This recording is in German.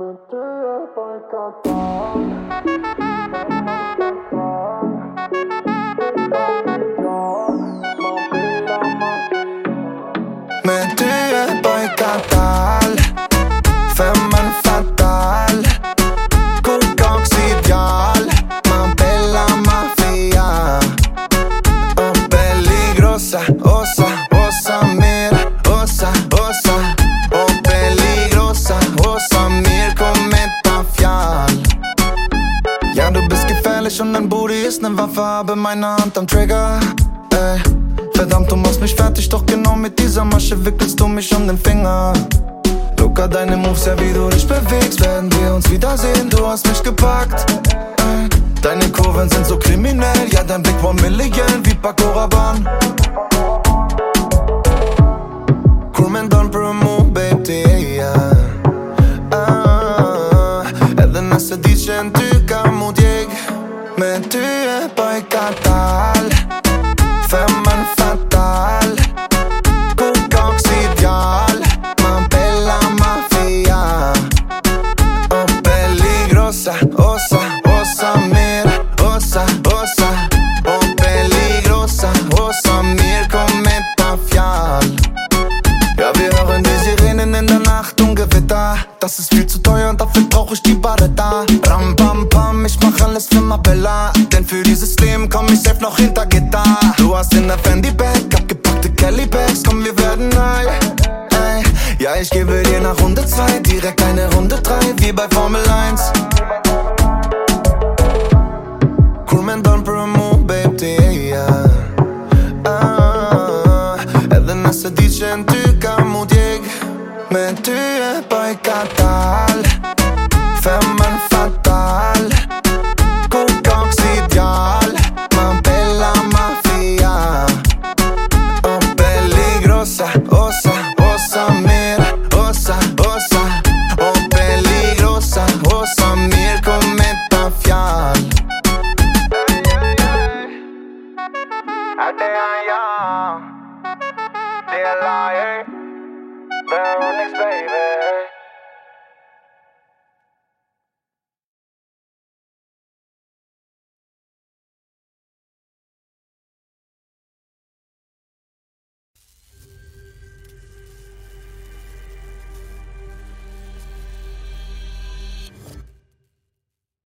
Me und dein Booty ist ne Waffe Habe meine Hand am Trigger Ey. Verdammt, du machst mich fertig, doch genau mit dieser Masche wickelst du mich um den Finger. Luca, deine Moves, ja wie du dich bewegst, werden wir uns wiedersehen, du hast mich gepackt. Ey. Deine Kurven sind so kriminell, ja dein Blick war Million wie Paco Rabanne. Crewman don't promote, baby, yeah. Ah, edhe nëse di që në ty ka mu djeg Me ty e poj katal Das ist viel zu teuer und dafür brauch ich die Barretta. Ram, pam, pam, ich mach alles für Mabella. Denn für dieses Leben komm ich selbst noch hinter Gitter. Du hast in der Fendi-Bag abgepackte Kelly-Bags, komm, wir werden high. Ja, ich gebe dir nach Runde 2 direkt eine Runde 3, wie bei Formel 1. Crewman don't promote, baby, yeah. Ah, edhe nëse di që në ty ka mu djeg Men du är bojkottad Femman fatal Kokaktsideal Man bella mafia Och peligrosa Osa, osa mer. Osa, osa Och peligrosa Osa mer. Kom etta fjall Det är jag. Det är jag. Barrel next, baby.